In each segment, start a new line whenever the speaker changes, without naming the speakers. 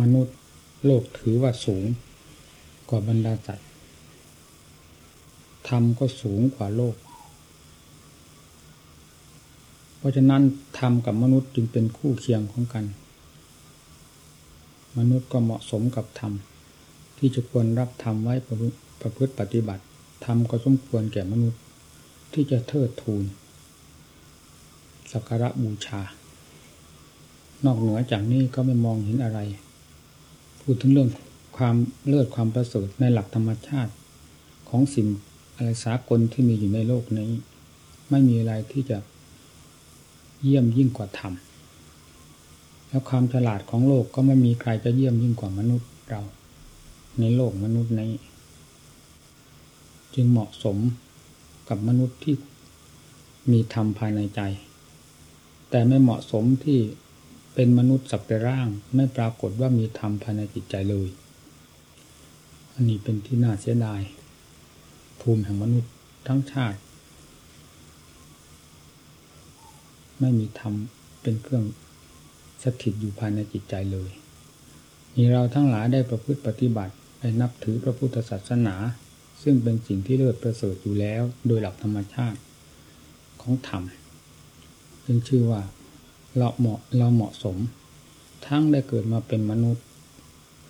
มนุษย์โลกถือว่าสูงกว่าบรรดาสัตว์ธรรมก็สูงกว่าโลก เพราะฉะนั้นธรรมกับมนุษย์จึงเป็นคู่เคียงของกัน มนุษย์ก็เหมาะสมกับธรรมที่จะควรรับธรรมไว้ประพฤติปฏิบัติธรรมก็สมควรแก่มนุษย์ที่จะเทิดทูนสักการะบูชา นอกเหนือจากนี้ก็ไม่มองเห็นอะไร พูดถึงเรื่องความเลิศความประเสริฐในหลักธรรมชาติของสิ่งอะไรสากลที่มีอยู่ในโลกนี้ ไม่มีอะไรที่จะเยี่ยมยิ่งกว่าธรรมแล้วความฉลาดของโลกก็ไม่มีใครจะเยี่ยมยิ่งกว่ามนุษย์เรา ในโลกมนุษย์นี้ จึงเหมาะสมกับมนุษย์ที่มีธรรมภายในใจ แต่ไม่เหมาะสมที่ เป็นมนุษย์สักแต่ร่างไม่ปรากฏว่ามีธรรมภายในจิตใจเลย อันนี้เป็นที่น่าเสียดาย ภูมิแห่งมนุษย์ทั้งชาติ ไม่มีธรรมเป็นเครื่องสถิตอยู่ภายในจิตใจเลยนี่เราทั้งหลายได้ประพฤติปฏิบัติได้นับถือพระพุทธศาสนา ซึ่งเป็นสิ่งที่เลิศประเสริฐอยู่แล้ว โดยหลักธรรมชาติของธรรมจึงชื่อว่า เราเหมาะเราเหมาะสม ทั้งได้เกิดมาเป็นมนุษย์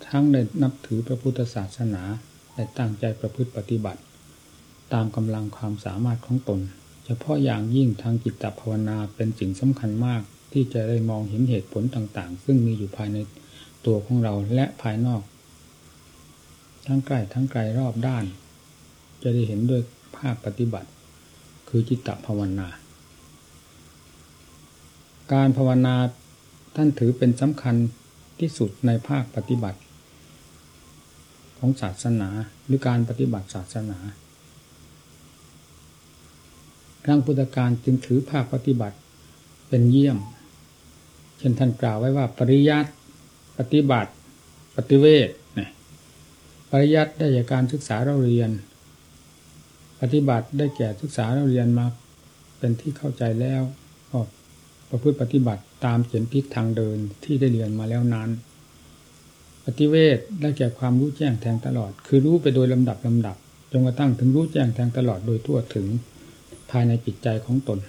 ทั้งได้นับถือพระพุทธศาสนาได้ตั้งใจประพฤติปฏิบัติ ตามกำลังความสามารถของตน เฉพาะอย่างยิ่งทางจิตตภาวนาเป็นสิ่งสำคัญมากที่จะได้มองเห็นเหตุผลต่างๆ ซึ่งมีอยู่ภายในตัวของเราและภายนอก ทั้งใกล้ทั้งไกลรอบด้าน จะได้เห็นด้วยภาคปฏิบัติ คือจิตตภาวนา การภาวนาท่านถือเป็นสำคัญที่สุดในภาคปฏิบัติ ของศาสนาหรือการปฏิบัติศาสนาครั้งพุทธการจึงถือภาคปฏิบัติเป็นเยี่ยม เช่นท่านกล่าวไว้ว่าปริยัติปฏิบัติ ปฏิเวทปริยัติได้จากการศึกษาเราเรียน ปฏิบัติได้แก่ศึกษาเราเรียนมาเป็นที่เข้าใจแล้วก็ ประพฤติปฏิบัติตามเขียนพิกทางเดินที่ได้เรียนมาแล้วนั้น ปฏิเวทได้แก่ความรู้แจ้งแทงตลอด คือรู้ไปโดยลำดับลำดับจนกระทั่งถึงรู้แจ้งแทงตลอดโดยทั่วถึงภายในจิตใจของตน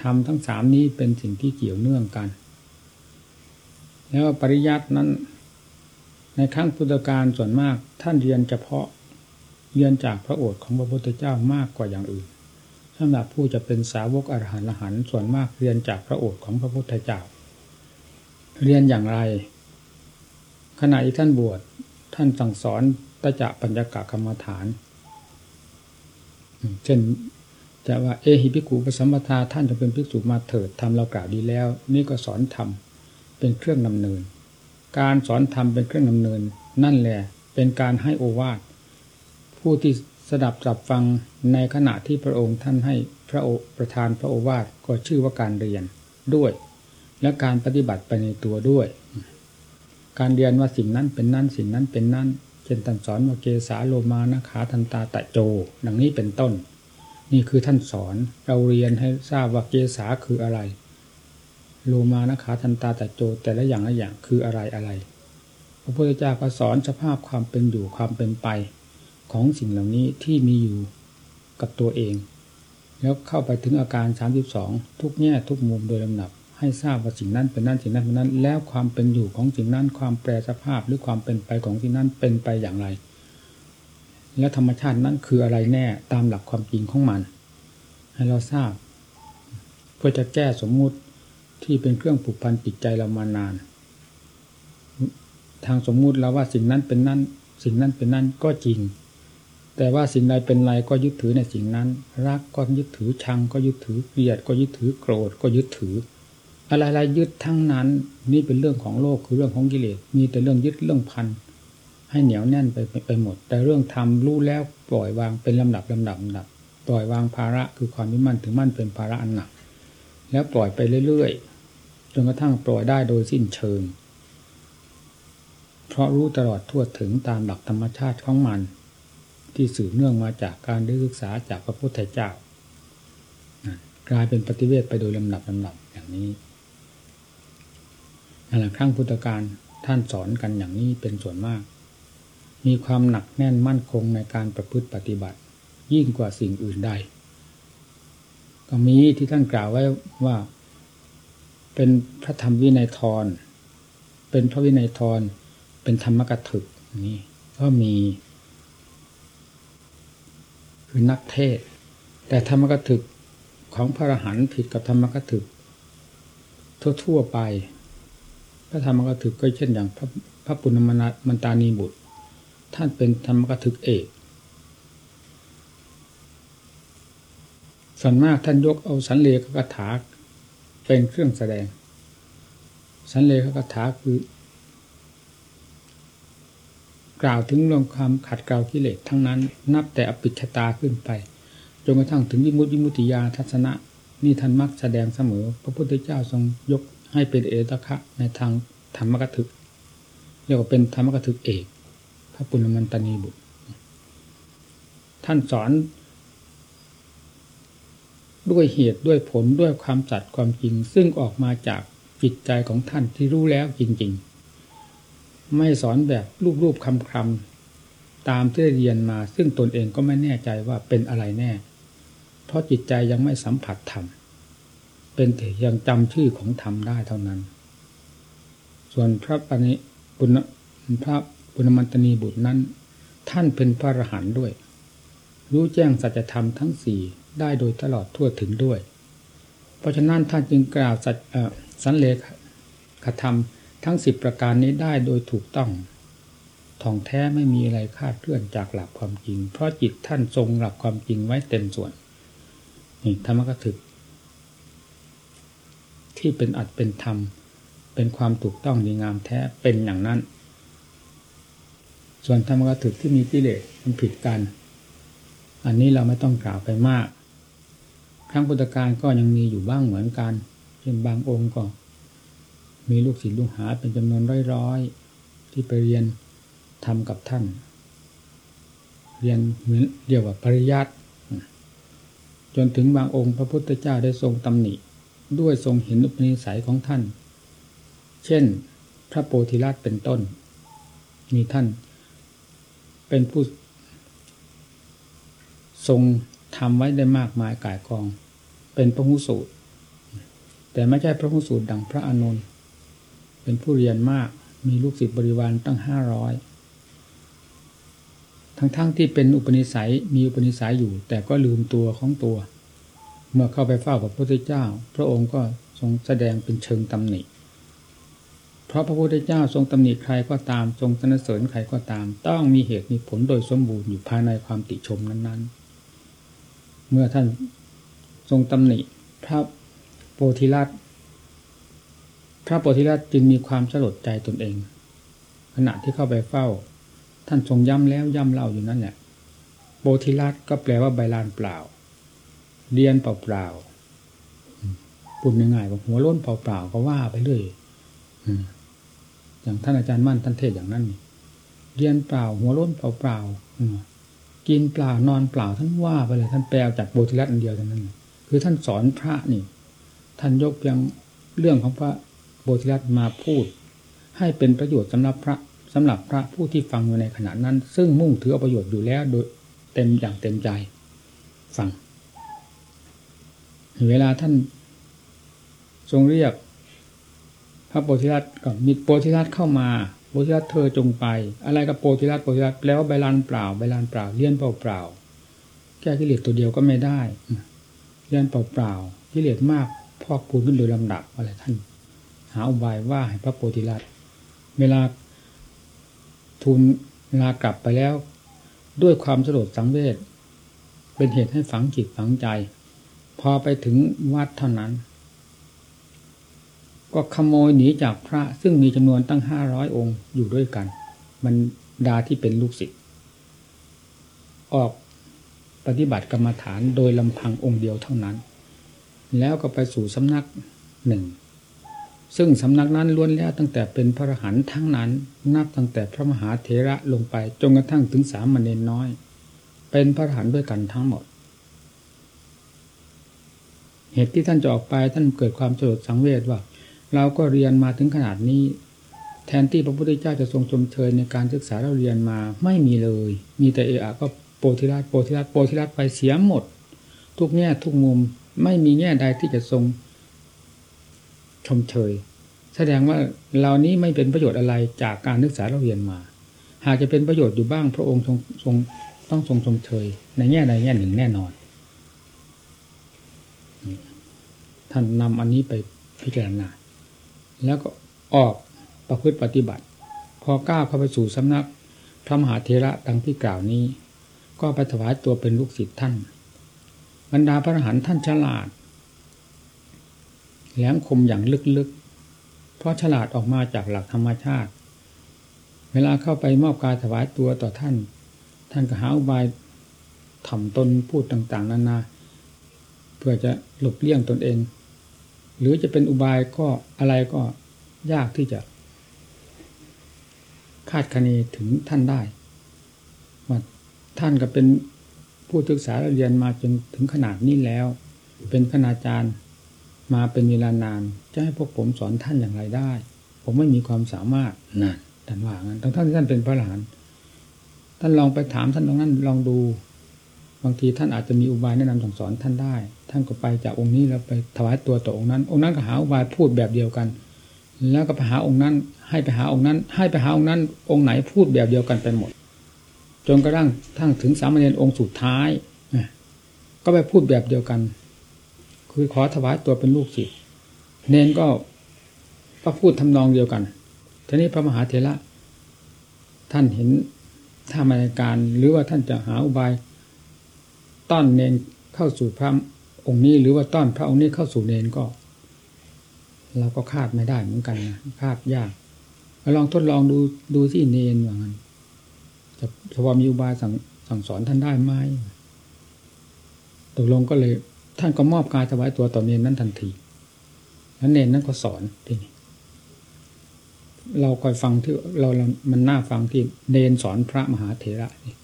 ทำทั้งสามนี้เป็นสิ่งที่เกี่ยวเนื่องกัน แล้วปริยัตินั้น ในครั้งพุทธกาลส่วนมากท่านเรียนเฉพาะเรียนจากพระโอษฐ์ของพระพุทธเจ้ามากกว่าอย่างอื่น สำหรับผู้จะเป็นสาวกอรหันต์หันส่วนมากเรียนจากพระโอษฐ์ของพระพุทธเจ้า เรียนอย่างไร ขณะที่ท่านบวชท่านสั่งสอนตจะปัญญากะกรรมฐาน เช่นจะว่าเอหิพิกูปสัมปทาท่านจะเป็นภิกษุมาเถิดทำเรากล่าวดีแล้ว นี่ก็สอนธรรมเป็นเครื่องนำเนิน การสอนธรรมเป็นเครื่องนำเนิน นั่นแหละเป็นการให้โอวาทผู้ที่ สดับจับฟังในขณะที่พระองค์ท่านให้พระประธานพระโอวาทก็ชื่อว่าการเรียนด้วย และการปฏิบัติไปในตัวด้วย การเรียนว่าสิ่งนั้นเป็นนั่นสิ่งนั้นเป็นนั่นเช่นท่านสอนว่าเกสาโลมานะขาทันตาตะโจ ดังนี้เป็นต้น นี่คือท่านสอนเราเรียนให้ทราบว่าเกสาคืออะไร โลมานะขาทันตาตะโจ แต่ละอย่างละอย่างคืออะไรอะไร พระพุทธเจ้าก็สอนสภาพความเป็นอยู่ความเป็นไป ของสิ่งเหล่านี้ที่มีอยู่กับตัวเอง แล้วเข้าไปถึงอาการ 32 ทุกแง่ทุกมุมโดยลำดับ ให้ทราบว่าสิ่งนั้นเป็นนั่นสิ่งนั้นเป็นนั้น แล้วความเป็นอยู่ของสิ่งนั้นความแปรสภาพหรือความเป็นไปของสิ่งนั้นเป็นไปอย่างไร และธรรมชาตินั้นคืออะไรแน่ตามหลักความจริงของมัน ให้เราทราบ เพื่อจะแก้สมมุติที่เป็นเครื่องผูกพันจิตใจเรามานาน ทางสมมุติเราว่าสิ่งนั้นเป็นนั่นสิ่งนั้นเป็นนั่นก็จริง แต่ว่าสิ่งใดเป็นไรก็ยึดถือในสิ่งนั้น รักก็ยึดถือชังก็ยึดถือเกลียดก็ยึดถือโกรธก็ยึดถือ อะไรๆยึดทั้งนั้น นี่เป็นเรื่องของโลกคือเรื่องของกิเลสมีแต่เรื่องยึดเรื่องพันให้เหนียวแน่นไปไปหมด แต่เรื่องทำรู้แล้วปล่อยวางเป็นลำดับลำดับลำดับปล่อยวางภาระคือความมิมั่นถึงมั่นเป็นภาระอันหนัก แล้วปล่อยไปเรื่อยๆจนกระทั่งปล่อยได้โดยสิ้นเชิง เพราะรู้ตลอดทั่วถึงตามหลักธรรมชาติของมัน ที่สืบเนื่องมาจากการได้ศึกษาจากพระพุทธเจ้ากลายเป็นปฏิเวทไปโดยลำดับลำดับอย่างนี้นั่นแหละครั้งพุทธการท่านสอนกันอย่างนี้เป็นส่วนมาก มีความหนักแน่นมั่นคงในการประพฤติปฏิบัติ ยิ่งกว่าสิ่งอื่นใด ก็มีที่ท่านกล่าวไว้ว่า เป็นพระธรรมวินัยทร เป็นพระวินัยทร เป็นธรรมกถึกนี่ก็มี คือนักเทศ แต่ธรรมกถึกของพระอรหันต์ผิดกับธรรมกถึก ทั่วๆไป พระธรรมกถึกก็เช่นอย่างพระพระปุณณมันตานีบุตร ท่านเป็นธรรมกถึกเอกส่วนมากท่านยกเอาสันเลขกถาเป็นเครื่องแสดง สันเลขกถาคือ กล่าวถึงเรื่องความขัดเกลากิเลสทั้งนั้น นับแต่อภิชตาขึ้นไปจนกระทั่งถึงยิมุติมุติยาทัศนะ นี่ท่านมักแสดงเสมอ พระพุทธเจ้าทรงยกให้เป็นเอตคะในทางธรรมกถึกเรียกว่าเป็นธรรมกถึกเอกพระปุณณมันตนีบุตร ท่านสอน ด้วยเหตุด้วยผลด้วยความจัดความจริง ซึ่งออกมาจากจิตใจของท่านที่รู้แล้วจริง ๆ ไม่สอนแบบรูปๆคำๆตามที่เรียนมา ซึ่งตนเองก็ไม่แน่ใจว่าเป็นอะไรแน่ เพราะจิตใจยังไม่สัมผัสธรรมเป็นแต่ยังจำชื่อของธรรมได้เท่านั้น ส่วนพระปณิปุณพระปุณมันตนีบุตรนั้น ท่านเป็นพระอรหันต์ด้วย รู้แจ้งสัจธรรมทั้งสี่ได้โดยตลอดทั่วถึงด้วย เพราะฉะนั้นท่านจึงกล่าวสัจสันเลขธรรม ทั้งสิบประการนี้ได้โดยถูกต้องท่องแท้ไม่มีอะไรคาดเคลื่อนจากหลักความจริง เพราะจิตท่านทรงหลักความจริงไว้เต็มส่วนนี่ธรรมกถึก ที่เป็นอัดเป็นธรรม เป็นความถูกต้องดีงามแท้เป็นอย่างนั้น ส่วนธรรมกถึกที่มีกิเลสมันผิดกัน อันนี้เราไม่ต้องกล่าวไปมากครั้งพุทธการก็ยังมีอยู่บ้างเหมือนกันเช่นบางองค์ก็ มีลูกศิษย์ลูกหาเป็นจำนวนร้อยๆที่ไปเรียนทำกับท่าน เรียนเหมือนเรียกว่าปริยัติจนถึงบางองค์พระพุทธเจ้าได้ทรงตำหนิ ด้วยทรงเห็นอุปนิสัยของท่าน เช่น พระโพธิราชเป็นต้น มีท่าน เป็นผู้ ทรงทำไว้ได้มากมายกายกอง เป็นพระหุสูตร แต่ไม่ใช่พระหุสูตรดังพระอานนท์ เป็นผู้เรียนมากมีลูกศิษย์บริวารตั้งห้าร้อยทั้งๆทที่เป็นอุปนิสัยมีอุปนิสัยอยู่ แต่ก็ลืมตัวของตัว เมื่อเข้าไปเฝ้าพระพุทธเจ้า พระองค์ก็ทรงแสดงเป็นเชิงตำหนิ เพราะพระพุทธเจ้าทรงตำหนิใครก็ตามทรงสนเสริญใครก็ตาม ต้องมีเหตุมีผลโดยสมบูรณ์อยู่ภายในความติชมนั้น ๆ เมื่อท่านทรงตำหนิ พระโพธิลัต พระโพธิลัตจึงมีความสลดใจตนเอง ขณะที่เข้าไปเฝ้า ท่านทรงย้ำแล้วย้ำเล่าอยู่นั่นแหละโบธิรัตก็แปลว่าใบลานเปล่า เรียนเปล่าเปล่าปุ่นง่ายๆว่าหัวล้นเปล่าเปล่าก็ว่าไปเรื่อยอย่างท่านอาจารย์มั่นท่านเทศอย่างนั้นเรียนเปล่า หัวล้นเปล่าเปล่ากินเปล่านอนเปล่าท่านว่าไปเลยท่านแปลจากโบธิรัตอันเดียวเท่านั้นคือท่านสอนพระนี่ ท่านยกเพียงเรื่องของพระ โบธิรัตมาพูด ให้เป็นประโยชน์สำหรับพระสำหรับพระผู้ที่ฟังอยู่ในขณะนั้น ซึ่งมุ่งถือเอาประโยชน์อยู่แล้วโดยเต็มอย่างเต็มใจฟัง เวลาท่านทรงเรียก พระโพธิรัตก็มีโพธิรัตเข้ามาโพธิรัตเธอจงไป อะไรกับโพธิรัตโพธิรัตแล้วใบลานเปล่าใบลานเปล่าเลี้ยนเปล่าเปล่าแก้กิเลสตัวเดียวก็ไม่ได้เลี้ยนเปล่าเปล่ากิเลสมากพอกพูนขึ้นโดยลำดับอะไรท่าน หาอุบายว่าให้พระโพธิรัตเวลาทูลลากลับไปแล้ว ด้วยความสลดสังเวชเป็นเหตุให้ฝังจิตฝังใจ พอไปถึงวัดเท่านั้น ก็ขโมยหนีจากพระซึ่งมีจำนวนตั้งห้าร้อยองค์อยู่ด้วยกัน มันดาที่เป็นลูกศิษย์ออกปฏิบัติกรรมฐานโดยลำพังองค์เดียวเท่านั้น แล้วก็ไปสู่สำนักหนึ่ง ซึ่งสำนักนั้นล้วนแล้วตั้งแต่เป็นพระรหันต์ทั้งนั้น นับตั้งแต่พระมหาเถระลงไปจนกระทั่งถึงสามเณรน้อย เป็นพระรหันต์ด้วยกันทั้งหมด เหตุที่ท่านจะออกไปท่านเกิดความสลดสังเวชว่า เราก็เรียนมาถึงขนาดนี้ แทนที่พระพุทธเจ้าจะทรงชมเชยในการศึกษาเราเรียนมาไม่มีเลย มีแต่เอะก็โปธิราชโปธิราชโปธิราชไปเสียหมด ทุกแง่ทุกมุมไม่มีแง่ใดที่จะทรง ชมเชย แสดงว่าเหล่านี้ไม่เป็นประโยชน์อะไรจากการศึกษาเราเรียนมา หากจะเป็นประโยชน์อยู่บ้างพระองค์ทรงทรงต้องทรงชมเชย ในแง่ใดแง่หนึ่งแน่นอนท่านนำอันนี้ไปพิจารณาแล้วก็ออกประพฤติปฏิบัติ พอก้าวเข้าไปสู่สำนักพระมหาเทระดังที่กล่าวนี้ ก็ไปถวายตัวเป็นลูกศิษย์ท่าน บรรดาพระอรหันต์ท่านฉลาด แหลมคมอย่างลึกๆ เพราะฉลาดออกมาจากหลักธรรมชาติ เวลาเข้าไปมอบกายถวายตัวต่อท่าน ท่านก็หาอุบายถ่อมตนพูดต่างๆ นานา เพื่อจะหลบเลี่ยงตนเอง หรือจะเป็นอุบายก็อะไรก็ยากที่จะ คาดคะเนถึงท่านได้ว่าท่านก็เป็นผู้ศึกษาเรียนมาจนถึงขนาดนี้แล้ว เป็นคณาจารย์ มาเป็นเวลานาน จะให้พวกผมสอนท่านอย่างไรได้ ผมไม่มีความสามารถนั่นท่านว่างั้นทั้งท่านท่านเป็นพระหลานท่านลองไปถามท่านตรงนั้นลองดู บางทีท่านอาจจะมีอุบายแนะนำสั่งสอนท่านได้ ท่านก็ไปจากองค์นี้แล้วไปถวายตัวต่อองค์นั้น องค์นั้นก็หาอุบายพูดแบบเดียวกัน แล้วก็ไปหาองค์นั้น ให้ไปหาองค์นั้น ให้ไปหาองค์นั้น องค์ไหนพูดแบบเดียวกันไปหมด จนกระทั่งทั้งถึงสามเณรองค์สุดท้ายก็ไปพูดแบบเดียวกัน คือขอถวายตัวเป็นลูกศิษย์เนนก็ก็พูดทำนองเดียวกันทีนี้พระมหาเถระท่านเห็นท่ามายการหรือว่าท่านจะหาอุบาย ต้อนเนนเข้าสู่พระองค์นี้ หรือว่าต้อนพระองค์นี้เข้าสู่เนนก็ เราก็คาดไม่ได้เหมือนกันนะคาดยากลองทดลองดูดูที่เนนว่างั้นจะจะมีอุบายสั่งสั่งสอนท่านได้ไหมตกลงก็เลย ท่านก็มอบกายถวายตัวต่อเนนนั้นทันทีแล้วเนนนั้นก็สอนทีนี้เราคอยฟังที่เรามันน่าฟังที่เนนสอนพระมหาเถระนี่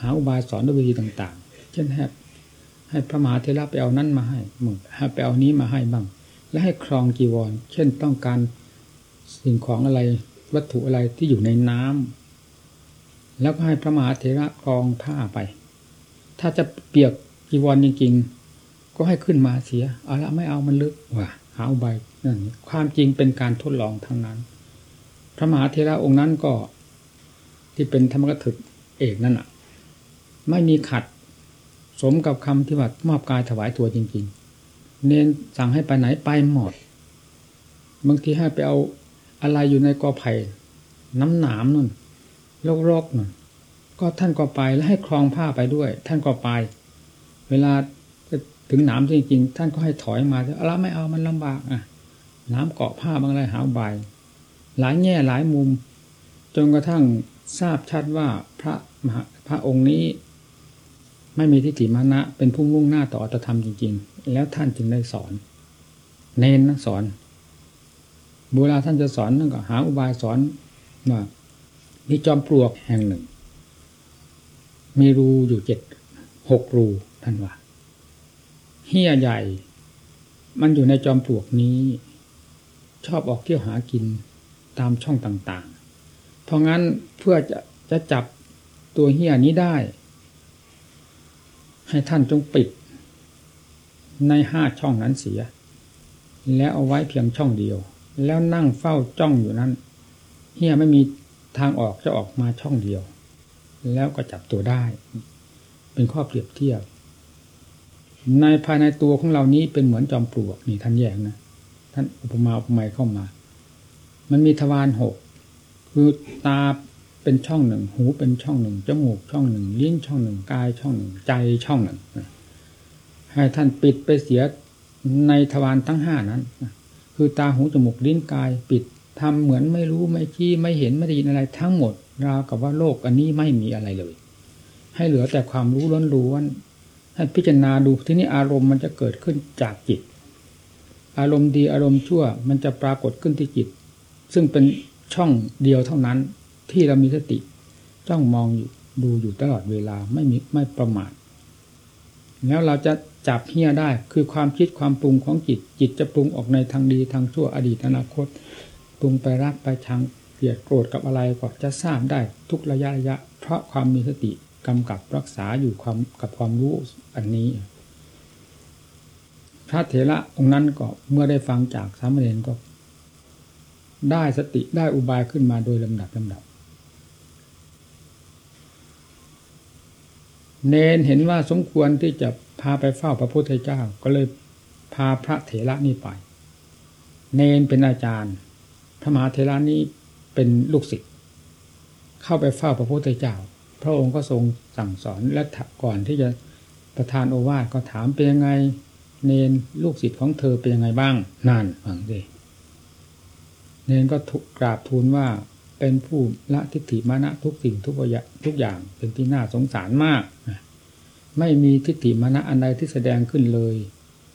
หาอุบายสอนด้วยวิธีต่างๆ เช่นให้ให้พระมหาเถระไปเอานั้นมาให้มึงให้ไปเอานี้มาให้บ้าง และให้ครองจีวร เช่นต้องการสิ่งของอะไรวัตถุอะไรที่อยู่ในน้ำแล้วก็ให้พระมหาเถระครองผ้าไป ถ้าจะเปียก จีวรจริงๆ ก็ให้ขึ้นมาเสีย เอาละไม่เอามันลึกว่ะหาอุบายนั่นความจริงเป็นการทดลองทั้งนั้น พระมหาเถระองค์นั้นก็ ที่เป็นธรรมกถึกเอกนั่นอะ ไม่มีขัด สมกับคำที่ว่ามอบกายถวายตัวจริง ๆ เน้นสั่งให้ไปไหนไปหมดบางทีให้ไปเอาอะไรอยู่ในกอไผ่น้ำหนามนั่นโรคๆนั่นก็ท่านก็ไปแล้วให้คลองผ้าไปด้วย ท่านก็ไป เวลาถึงหนามจริงๆท่านก็ให้ถอยมาเอาละไม่เอามันลำบากอะน้ำเกาะผ้าบางอะไรหาใบหลายแง่หลายมุม จนกระทั่งทราบชัดว่าพระมหาพระองค์นี้ ไม่มีทิฏฐิมานะ เป็นผู้มุ่งหน้าต่ออัตธรรมจริง ๆ แล้วท่านจึงได้สอน เน้นนะสอนเวลาท่านจะสอนท่านก็หาอุบายสอนว่ามีจอมปลวกแห่งหนึ่ง มีรูอยู่เจ็ดหกรู ท่านว่าเฮียใหญ่ มันอยู่ในจอมปลวกนี้ ชอบออกเที่ยวหากินตามช่องต่างๆ เพราะงั้นเพื่อจะจะจับตัวเฮียนี้ได้ ให้ท่านจงปิด ในห้าช่องนั้นเสีย แล้วเอาไว้เพียงช่องเดียว แล้วนั่งเฝ้าจ้องอยู่นั้นเฮียไม่มีทางออกจะออกมาช่องเดียว แล้วก็จับตัวได้ เป็นข้อเปรียบเทียบ ในภายในตัวของเรานี้เป็นเหมือนจอมปลวกนี่ท่านแยกนะท่านอุปมาอุปไมยเข้ามา มันมีทวารหกคือตาเป็นช่องหนึ่ง หูเป็นช่องหนึ่งจมูกช่องหนึ่งลิ้นช่องหนึ่งกายช่องหนึ่งใจช่องหนึ่งให้ท่านปิดไปเสียในทวารทั้งห้านั้นคือตาหูจมูกลิ้นกายปิดทำเหมือนไม่รู้ไม่ชี้ไม่เห็นไม่ได้ยินอะไรทั้งหมดราวกับว่าโลกอันนี้ไม่มีอะไรเลย ให้เหลือแต่ความรู้ล้วน ให้พิจารณาดูที่นี้อารมณ์มันจะเกิดขึ้นจากจิต อารมณ์ดีอารมณ์ชั่วมันจะปรากฏขึ้นที่จิต ซึ่งเป็นช่องเดียวเท่านั้นที่เรามีสติจ้องมองอยู่ดูอยู่ตลอดเวลาไม่มีไม่ประมาทแล้วเราจะจับเฮี้ยได้คือความคิดความปรุงของจิต จิตจะปรุงออกในทางดีทางชั่วอดีตอนาคตปรุงไปรักไปชังเกลียดโกรธกับอะไรก็จะทราบได้ทุกระยะระยะ เพราะความมีสติ กำกับรักษาอยู่ความกับความรู้อันนี้ พระเถระองค์นั้นก็เมื่อได้ฟังจากสามเณรก็ ได้สติได้อุบายขึ้นมาโดยลำดับลำดับ เนนเห็นว่าสมควรที่จะพาไปเฝ้าพระพุทธเจ้า ก็เลยพาพระเถระนี่ไป เนนเป็นอาจารย์ พระมหาเถระนี้เป็นลูกศิษย์เข้าไปเฝ้าพระพุทธเจ้า พระองค์ก็ทรงสั่งสอนและก่อนที่จะประทานโอวาทก็ถามเป็นยังไง เนนลูกศิษย์ของเธอเป็นยังไงบ้างนั่นฟังสิเนนก็กราบทูลว่าเป็นผู้ละทิฏฐิมานะทุกสิ่งทุกอย่างทุกอย่างเป็นที่น่าสงสารมากไม่มีทิฏฐิมานะอันใดที่แสดงขึ้นเลย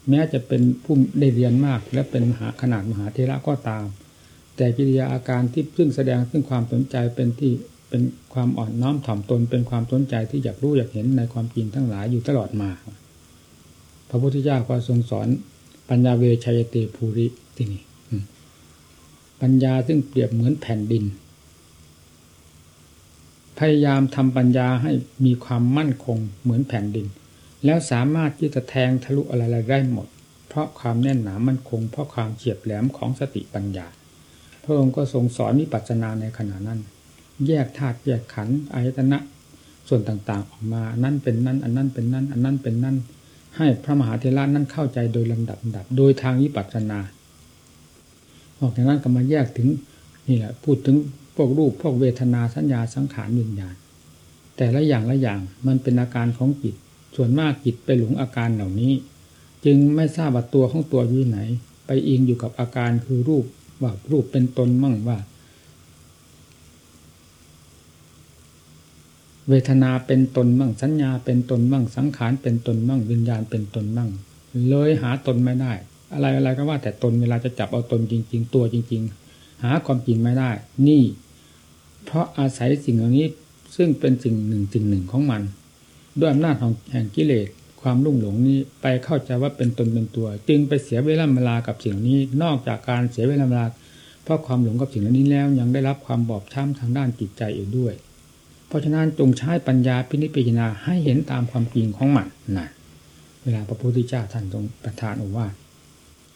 แม้จะเป็นผู้ได้เรียนมาก และเป็นมหาขนาดมหาเทระก็ตาม แต่กิริยาอาการที่ซึ่งแสดงซึ่งความสนใจเป็นที่ เป็นความอ่อนน้อมถ่อมตนเป็นความสนใจที่อยากรู้อยากเห็นในความจริงทั้งหลายอยู่ตลอดมา พระพุทธเจ้าก็ทรงสอนปัญญาเวชัยเตภูริที่นี่ปัญญาซึ่งเปรียบเหมือนแผ่นดิน พยายามทำปัญญาให้มีความมั่นคงเหมือนแผ่นดิน แล้วสามารถที่จะแทงทะลุอะไรได้หมด เพราะความแน่นหนามั่นคง เพราะความเฉียบแหลมของสติปัญญา พระองค์ก็ทรงสอนวิปัสสนาในขณะนั้น แยกธาตุแยกขันธ์อายตนะส่วนต่างๆ ออกมานั่นเป็นนั่น อันนั้นเป็นนั่น อันนั้นเป็นนั่น ให้พระมหาเทระนั้นเข้าใจโดยลำดับดับ โดยทางวิปัสสนาออกจากนั้นก็มาแยกถึงนี่แหละพูดถึงพวกรูปพวกเวทนาสัญญาสังขารวิญญาณ แต่ละอย่างละอย่างมันเป็นอาการของจิต ส่วนมากจิตไปหลงอาการเหล่านี้ จึงไม่ทราบว่าตัวของตัวอยู่ไหน ไปอิงอยู่กับอาการคือรูปว่ารูปเป็นตนมั่งว่า เวทนาเป็นตนมั่งสัญญาเป็นตนมั่งสังขารเป็นตนมั่งวิญญาณเป็นตนมั่งเลยหาตนไม่ได้ อะไรอะไรก็ว่าแต่ตนเวลาจะจับเอาตนจริง ๆ ตัวจริง ๆ หาความจริงไม่ได้ นี่ เพราะอาศัยสิ่งเหล่านี้ซึ่งเป็นสิ่งหนึ่งสิ่งหนึ่งของมัน ด้วยอำนาจของแห่งกิเลสความลุ่มหลงนี้ไปเข้าใจว่าเป็นตนเป็นตัว จึงไปเสียเวลาเวลากับสิ่งนี้ นอกจากการเสียเวลาเวลาเพราะความหลงกับสิ่งเหล่านี้แล้วยังได้รับความบอบช้ำทางด้านจิตใจอีกด้วย เพราะฉะนั้นจงใช้ปัญญาพินิจพิจารณาให้เห็นตามความจริงของมันนะเวลาพระพุทธเจ้าท่านทรงประทานโอวาท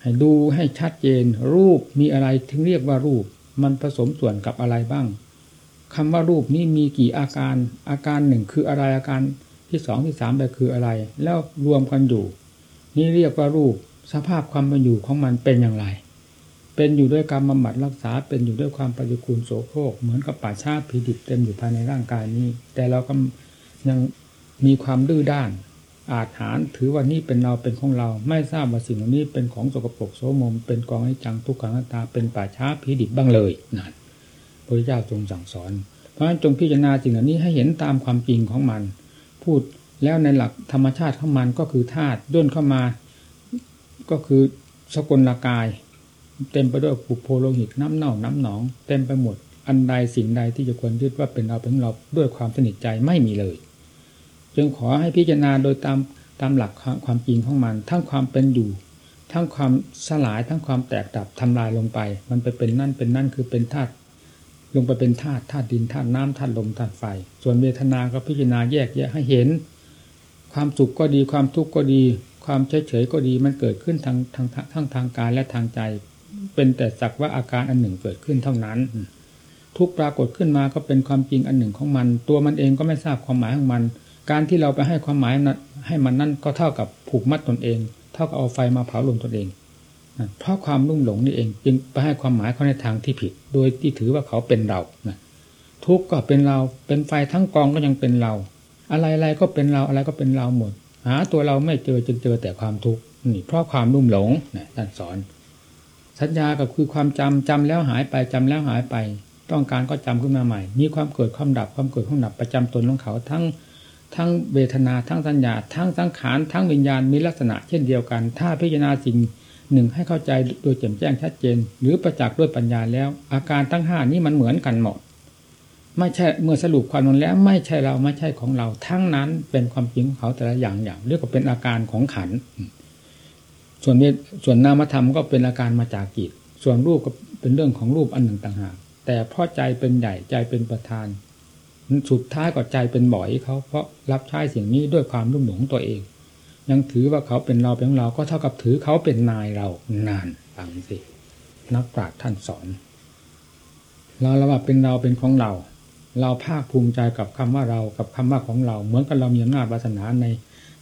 ให้ดูให้ชัดเจนรูปมีอะไรถึงเรียกว่ารูป มันผสมส่วนกับอะไรบ้างคำว่ารูปนี้มีกี่อาการ อาการหนึ่งคืออะไรอาการที่สองที่สามไปคืออะไร แล้วรวมกันอยู่ นี่เรียกว่ารูปสภาพความเป็นอยู่ของมันเป็นอย่างไร เป็นอยู่ด้วยการบำบัดรักษา เป็นอยู่ด้วยความปฏิกูลโสโครกเหมือนกับป่าชาผีดิบเต็มอยู่ภายในร่างกายนี้ แต่เราก็ยังมีความดื้อด้าน อาจหารถือว่านี่เป็นเราเป็นของเรา ไม่ทราบว่าสิ่งเหล่านี้เป็นของสกปรกโสมม เป็นกองให้จังทุกขังตาเป็นป่าช้าผีดิบบ้างเลยนั่นพระเจ้าทรงสั่งสอน เพราะฉะนั้นจงพิจารณาสิ่งเหล่านี้ให้เห็นตามความจริงของมัน พูดแล้วในหลักธรรมชาติของมันก็คือธาตุด้วนเข้ามา ก็คือสกุลกาย เต็มไปด้วยปุโพโลหิตน้ำเน่าน้ำหนอง เต็มไปหมด อันใดสิ่งใดที่จะควรยึดว่าเป็นเราเป็นเราด้วยความสนิทใจไม่มีเลย จึงขอให้พิจารณาโดยตามตามหลักความจริงของมัน ทั้งความเป็นอยู่ ทั้งความสลายทั้งความแตกดับทำลายลงไป มันไปเป็นนั่นเป็นนั่นคือเป็นธาตุลงไปเป็นธาตุธาตุดินธาตุน้ำธาตุลมธาตุไฟ ส่วนเวทนาก็พิจารณาแยกแยะให้เห็น ความสุขก็ดีความทุกข์ก็ดี ความเฉยเฉยก็ดีมันเกิดขึ้นทางทางทั้งทางกายและทางใจ เป็นแต่สักว่าอาการอันหนึ่งเกิดขึ้นเท่านั้น ทุกปรากฏขึ้นมาก็เป็นความจริงอันหนึ่งของมัน ตัวมันเองก็ไม่ทราบความหมายของมัน การที่เราไปให้ความหมายให้มันนั่นก็เท่ากับผูกมัดตนเอง เท่ากับเอาไฟมาเผาลมตนเองเพราะความลุ่มหลงนี่เอง จึงไปให้ความหมายเขาในทางที่ผิด โดยที่ถือว่าเขาเป็นเราทุกข์ก็เป็นเราเป็นไฟทั้งกองก็ยังเป็นเรา อะไรๆก็เป็นเราอะไรก็เป็นเราหมด หาตัวเราไม่เจอจึงเจอแต่ความทุกข์นี่เพราะความลุ่มหลงนะท่านสอน สัญญาก็คือความจำจำแล้วหายไปจำแล้วหายไป ต้องการก็จำขึ้นมาใหม่ มีความเกิดความดับความเกิดความดับประจำตนของเขาทั้งทั้งเวทนาทั้งสัญญา ทั้งสังขารทั้งวิญญาณมีลักษณะเช่นเดียวกัน ถ้าพิจารณาสิ่งหนึ่งให้เข้าใจโดยแจ่มแจ้งชัดเจน หรือประจักษ์ด้วยปัญญาแล้ว อาการทั้งห้านี้มันเหมือนกันหมดไม่ใช่เมื่อสรุปความนั้นแล้วไม่ใช่เราไม่ใช่ของเรา ทั้งนั้นเป็นความจริงของเขาแต่ละอย่างอย่างเรียกว่าเป็นอาการของขัน ส่วนส่วนนามธรรมก็เป็นอาการมาจากจิต ส่วนรูปก็เป็นเรื่องของรูปอันหนึ่งต่างหาก แต่เพราะใจเป็นใหญ่ใจเป็นประธาน สุดท้ายก็ใจเป็นบ่อยเขาเพราะรับใช้สิ่งนี้ด้วยความรุ่มหลงตัวเอง ยังถือว่าเขาเป็นเราเป็นเราก็เท่ากับถือเขาเป็นนายเรานานฟังสินักปราชญ์ท่านสอน เราเราว่าเป็นเราเป็นของเรา เราภาคภูมิใจกับคำว่าเรากับคำว่าของเรา เหมือนกับเรามีอำนาจวาสนาใน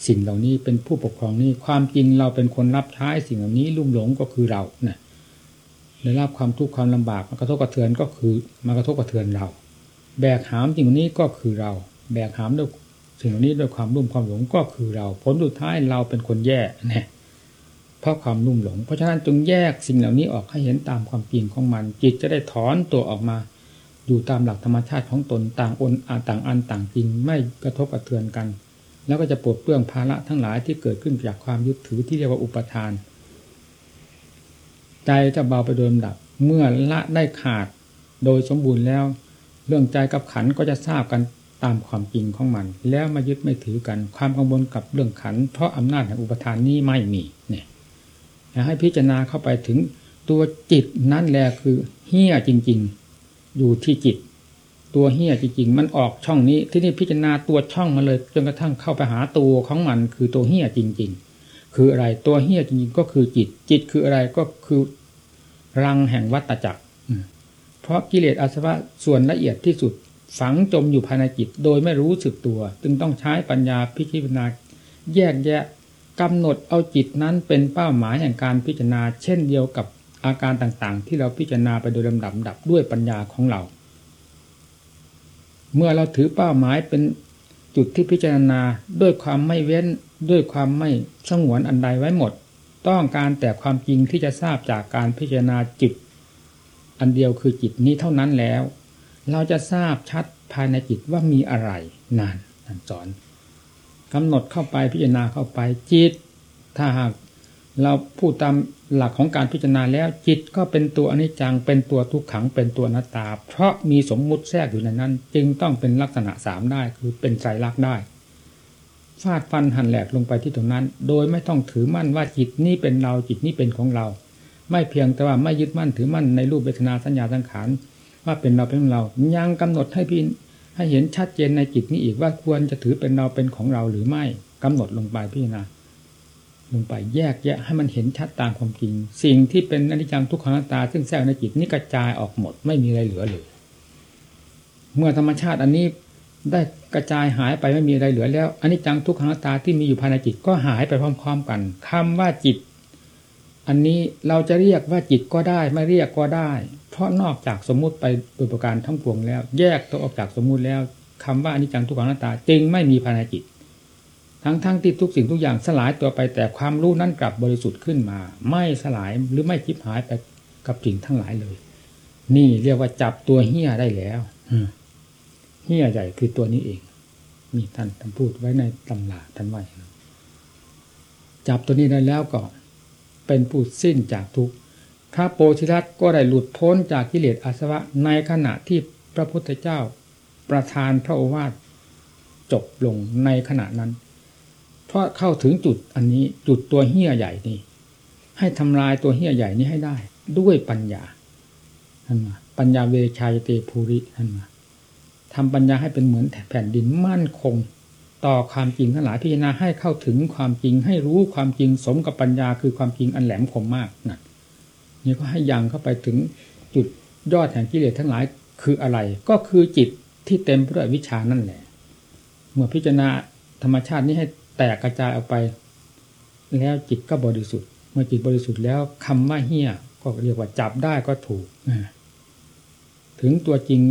สิ่งเหล่านี้เป็นผู้ปกครองนี่ความจริงเราเป็นคนรับใช้สิ่งเหล่านี้ลุ่มหลงก็คือเราเนะ่ยได้รับความทุกข์ความลำบากมากระทบกระเทือนก็คือมากระทบกระเทือนเรา แบกหามสิ่งนี้ก็คือเรา แบกหามด้วยสิ่งเหล่านี้ด้วยความรุ่มความหลงก็คือเรา ผลสุดท้ายเราเป็นคนแย่เนี่ยเพราะความรุ่มหลง เพราะฉะนั้นจงแยกสิ่งเหล่านี้ออกให้เห็นตามความจริงของมัน จิตจะได้ถอนตัวออกมา อยู่ตามหลักธรรมชาติของตนต่างอนต่างอันต่างจริงไม่กระทบกระเทือนกัน แล้วก็จะปลดเปลื้องภาระทั้งหลายที่เกิดขึ้นจากความยึดถือที่เรียกว่าอุปทาน ใจจะเบาไปโดยลำดับ เมื่อละได้ขาดโดยสมบูรณ์แล้ว เรื่องใจกับขันก็จะทราบกันตามความจริงของมัน แล้วมายึดไม่ถือกันความกังวลกับเรื่องขัน เพราะอำนาจแห่งอุปทานนี้ไม่มีเนี่ยให้พิจารณาเข้าไปถึงตัวจิตนั่นแหละคือเฮี้ยจริง ๆ อยู่ที่จิต ตัวเฮี้ยจริงๆมันออกช่องนี้ ที่นี่พิจารณาตัวช่องมาเลย จนกระทั่งเข้าไปหาตัวของมันคือตัวเฮี้ยจริง ๆ คืออะไรตัวเฮี้ยจริงๆก็คือจิต จิตคืออะไรก็คือรังแห่งวัตจักรเพราะกิเลสอาสวะส่วนละเอียดที่สุดฝังจมอยู่ภายในจิตโดยไม่รู้สึกตัว จึงต้องใช้ปัญญาพิจารณาแยกแยะกำหนดเอาจิตนั้นเป็นเป้าหมายแห่งการพิจารณา เช่นเดียวกับอาการต่างๆ ที่เราพิจารณาไปโดยลำดับดับด้วยปัญญาของเรา เมื่อเราถือเป้าหมายเป็นจุดที่พิจารณาด้วยความไม่เว้นด้วยความไม่สงวนอันใดไว้หมด ต้องการแต่ความจริงที่จะทราบจากการพิจารณาจิต อันเดียวคือจิตนี้เท่านั้นแล้ว เราจะทราบชัดภายในจิตว่ามีอะไรนานท่านสอนกำหนดเข้าไปพิจารณาเข้าไปจิต ถ้าหาก เราพูดตามหลักของการพิจารณาแล้วจิตก็เป็นตัวอนิจจังเป็นตัวทุกขังเป็นตัวนัตตา เพราะมีสมมุติแทรกอยู่ในนั้น จึงต้องเป็นลักษณะสามได้คือเป็นใจรักได้ฟาดฟันหันแหลกลงไปที่ตรงนั้น โดยไม่ต้องถือมั่นว่าจิตนี้เป็นเราจิตนี้เป็นของเรา ไม่เพียงแต่ว่าไม่ยึดมั่นถือมั่นในรูปเวทนาสัญญาสังขารว่าเป็นเราเป็นของเรายังกำหนดให้พี่ให้เห็นชัดเจนในจิตนี้อีกว่าควรจะถือเป็นเราเป็นของเราหรือไม่กำหนดลงไปพี่นา ลงไปแยกแยะให้มันเห็นชัดตามความจริง สิ่งที่เป็นอนิจจังทุกขังตา ซึ่งแทรกในจิตนี่กระจายออกหมดไม่มีอะไรเหลือเลย เมื่อธรรมชาติอันนี้ได้กระจายหายไปไม่มีอะไรเหลือแล้วอนิจจังทุกขังตาที่มีอยู่ภายในจิตก็หายไปพร้อม ๆ กันคำว่าจิต อันนี้เราจะเรียกว่าจิตก็ได้ ไม่เรียกก็ได้ เพราะนอกจากสมมุติไปโดยประการทั้งปวงแล้ว แยกตัวออกจากสมมุติแล้วคำว่าอนิจจังทุกขังตาจึงไม่มีภายในจิต ทั้งทั้งที่ทุกสิ่งทุกอย่างสลายตัวไปแต่ความรู้นั้นกลับบริสุทธิ์ขึ้นมา ไม่สลายหรือไม่คิบหายไปกับสิ่งทั้งหลายเลย นี่เรียกว่าจับตัวเฮี้ยได้แล้วเฮี้ยใหญ่คือตัวนี้เองนี่ท่านท่านพูดไว้ในตำราท่านว่าจับตัวนี้ได้แล้วก็เป็นผู้สิ้นจากทุกพระโพธิรัตก็ได้หลุดพ้นจากกิเลสอาสวะในขณะที่พระพุทธเจ้าประทานพระโอวาทจบลงในขณะนั้น เพราะเข้าถึงจุดอันนี้จุดตัวเหี้ยใหญ่นี้ให้ทำลายตัวเหี้ยใหญ่นี้ให้ได้ ด้วยปัญญาท่านมาปัญญาเวชัยเตภูริท่านมาทำปัญญาให้เป็นเหมือนแผ่นดินมั่นคง ต่อความจริงทั้งหลายพิจารณาให้เข้าถึงความจริงให้รู้ความจริงสมกับปัญญาคือความจริงอันแหลมคมมากนะนี่ก็ให้ยังเข้าไปถึงจุดยอดแห่งกิเลสทั้งหลายคืออะไร ก็คือจิตที่เต็มไปด้วยวิชานั่นแหละ เมื่อพิจารณาธรรมชาตินี้ให้ แตกกระจายออกไป แล้วจิตก็บริสุทธิ์ เมื่อจิตบริสุทธิ์แล้วคำว่าเฮี้ยก็เรียกว่าจับได้ก็ถูกถึงตัวจริง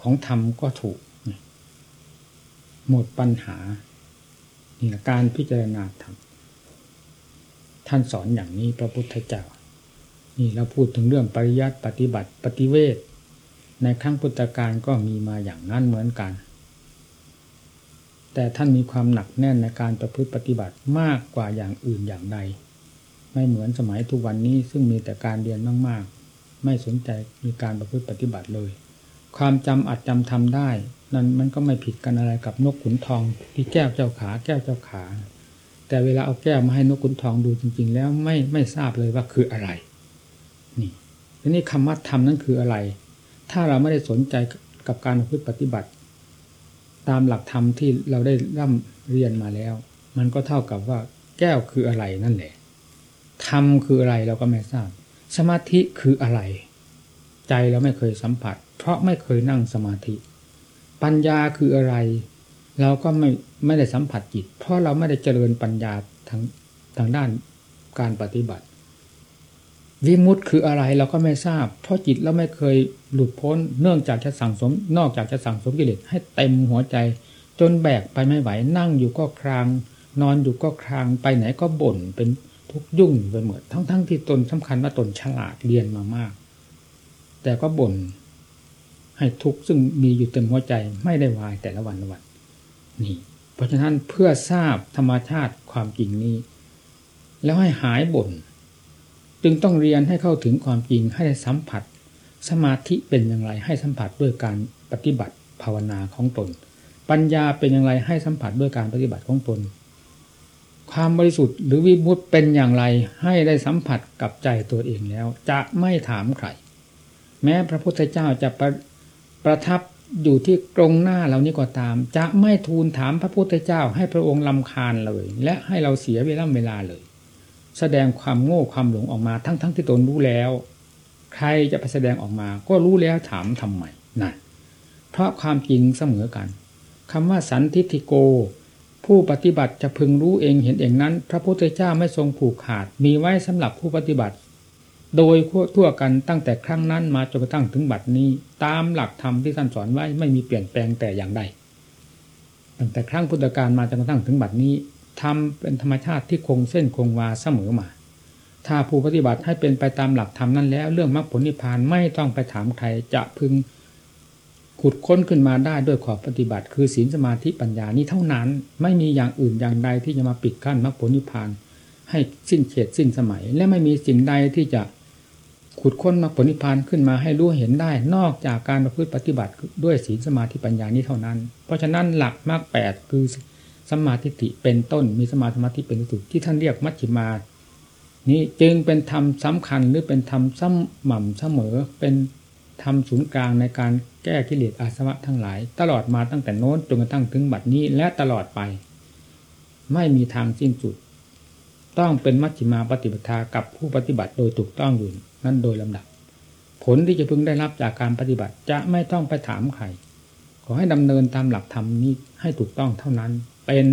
ของธรรมก็ถูก หมดปัญหานี่การพิจารณาธรรมท่านสอนอย่างนี้พระพุทธเจ้า นี่เราพูดถึงเรื่องปริยัติปฏิบัติปฏิเวทในครั้งพุทธกาลก็มีมาอย่างนั้นเหมือนกัน แต่ท่านมีความหนักแน่นในการประพฤติปฏิบัติมากกว่าอย่างอื่นอย่างใด ไม่เหมือนสมัยทุกวันนี้ซึ่งมีแต่การเรียนมากๆ ไม่สนใจมีการประพฤติปฏิบัติเลย ความจำอัดจำทำได้ นั่นมันก็ไม่ผิดกันอะไรกับนกขุนทองที่แก้วเจ้าขาแก้วเจ้าขา แต่เวลาเอาแก้วมาให้นกขุนทองดูจริง ๆ แล้วไม่ไม่ทราบเลยว่าคืออะไรนี่ทีนี้คำว่าธรรมนั้นคืออะไร ถ้าเราไม่ได้สนใจกับการพฤติปฏิบัติ ตามหลักธรรมที่เราได้ร่ำเรียนมาแล้ว มันก็เท่ากับว่าแก้วคืออะไรนั่นแหละธรรมคืออะไรเราก็ไม่ทราบ สมาธิคืออะไร ใจเราไม่เคยสัมผัส เพราะไม่เคยนั่งสมาธิ ปัญญาคืออะไร เราก็ไม่ไม่ได้สัมผัสจิต เพราะเราไม่ได้เจริญปัญญาทางทางด้านการปฏิบัติ วิมุตต์คืออะไรเราก็ไม่ทราบ เพราะจิตเราไม่เคยหลุดพ้น เนื่องจากจะสั่งสม นอกจากจะสั่งสมกิเลสให้เต็มหัวใจ จนแบกไปไม่ไหว นั่งอยู่ก็คราง นอนอยู่ก็คราง ไปไหนก็บ่นเป็นทุกข์ยุ่งไปหมดทั้งๆทที่ตนสำคัญว่าตนฉลาดเรียนมามาก แต่ก็บ่นให้ทุกข์ซึ่งมีอยู่เต็มหัวใจไม่ได้วายแต่ละวันละวันนี่ เพราะฉะนั้นเพื่อทราบธรรมชาติความจริงนี้ แล้วให้หายบ่น จึงต้องเรียนให้เข้าถึงความจริงให้ได้สัมผัส สมาธิเป็นอย่างไรให้สัมผัสด้วยการปฏิบัติภาวนาของตน ปัญญาเป็นอย่างไรให้สัมผัสด้วยการปฏิบัติของตน ความบริสุทธิ์หรือวิมุตเป็นอย่างไรให้ได้สัมผัสกับใจตัวเองแล้ว จะไม่ถามใครแม้พระพุทธเจ้าจะประประทับอยู่ที่ตรงหน้าเรานี้ก็ตาม จะไม่ทูลถามพระพุทธเจ้าให้พระองค์ลำคาญเลย และให้เราเสียเวลาเวลาเลย แสดงความโง่ความหลงออกมาทั้งๆทที่ตนรู้แล้ว ใครจะไปแสดงออกมา ก็รู้แล้วถามทำไมนั่นเพราะความจริงเสมอกันคำว่าสันทิติโก ผู้ปฏิบัติจะพึงรู้เองเห็นเองนั้น พระพุทธเจ้าไม่ทรงผูกขาด มีไว้สำหรับผู้ปฏิบัติ โดยทั่วกันตั้งแต่ครั้งนั้นมาจนกระทั่งถึงบัดนี้ ตามหลักธรรมที่ท่านสอนไว้ไม่มีเปลี่ยนแปลงแต่อย่างใดตั้งแต่ครั้งพุทธกาลมาจนกระทั่งถึงบัดนี้ ธรรมเป็นธรรมชาติที่คงเส้นคงวาเสมอมา ถ้าผู้ปฏิบัติให้เป็นไปตามหลักธรรมนั้นแล้ว เรื่องมรรคผลนิพพานไม่ต้องไปถามใครจะพึงขุดค้นขึ้นมาได้ด้วยขอบปฏิบัติ คือศีลสมาธิปัญญานี้เท่านั้น ไม่มีอย่างอื่นอย่างใดที่จะมาปิดกั้นมรรคผลนิพพาน ให้สิ้นเขตสิ้นสมัย และไม่มีสิ่งใดที่จะขุดค้นมรรคผลนิพพานขึ้นมาให้รู้เห็นได้ นอกจากการประพฤติปฏิบัติด้วยศีลสมาธิปัญญานี้เท่านั้น เพราะฉะนั้นหลักมรรคแปดคือ สมาธิิเป็นต้นมีสมาธิเป็นสุดที่ท่านเรียกมัชฌิมานี้จึงเป็นธรรมสำคัญหรือเป็นธรรมสม่ำเสมอเป็นธรรมศูนย์กลางในการแก้กิเลสอาสวะทั้งหลาย ตลอดมาตั้งแต่โน้นจนกระทั่งถึงบัดนี้และตลอดไป ไม่มีทางสิ้นสุด ต้องเป็นมัชฌิมาปฏิปทากับผู้ปฏิบัติโดยถูกต้องอยู่นั้นโดยลำดับ ผลที่จะพึงได้รับจากการปฏิบัติจะไม่ต้องไปถามใครขอให้ดำเนินตามหลักธรรมนี้ให้ถูกต้องเท่านั้น เป็น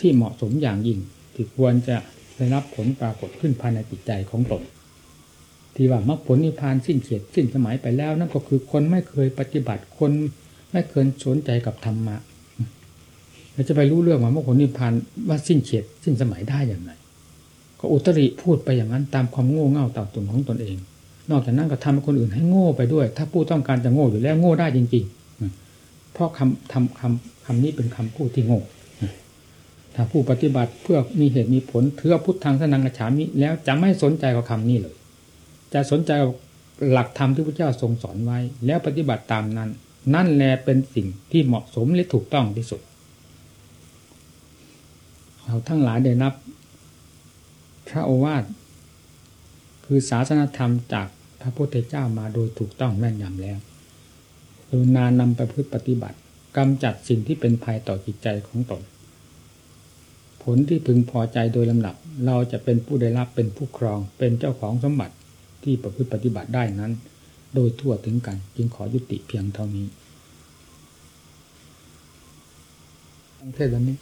ที่เหมาะสมอย่างยิ่งที่ควรจะได้รับผลปรากฏขึ้นภายในจิตใจของตนที่ว่ามรรคผลนิพพานสิ้นเขตสิ้นสมัยไปแล้ว นั่นก็คือคนไม่เคยปฏิบัติคนไม่เคยสนใจกับธรรมะเราจะไปรู้เรื่องว่ามรรคผลนิพพานว่าสิ้นเขตสิ้นสมัยได้อย่างไรก็อุตริพูดไปอย่างนั้นตามความโง่เง่าต่าตนของตนเอง นอกจากนั้นก็ทำให้คนอื่นให้โง่ไปด้วย ถ้าผู้ต้องการจะโง่อยู่แล้วโง่ได้จริงๆ เพราะคำทำคำคำนี้เป็นคำพูดที่โง่ถ้าผู้ปฏิบัติเพื่อมีเหตุมีผลเทือพุทธังสนังกระฉามิแล้วจะไม่สนใจกับคำนี้เลย จะสนใจหลักธรรมที่พระเจ้าทรงสอนไว้ แล้วปฏิบัติตามนั้น นั่นแหละเป็นสิ่งที่เหมาะสมและถูกต้องที่สุด เราทั้งหลายได้นับ พระโอวาทคือศาสนธรรมจากพระพุทธเจ้ามาโดยถูกต้องแม่นยำแล้ว ดูนานำไปพืชปฏิบัติกำจัดสิ่งที่เป็นภัยต่อจิตใจของตน ผลที่พึงพอใจโดยลำดับ เราจะเป็นผู้ได้รับเป็นผู้ครองเป็นเจ้าของสมบัติที่ประพฤติปฏิบัติได้นั้น โดยทั่วถึงกัน จึงขอยุติเพียงเท่านี้เทศวันนี้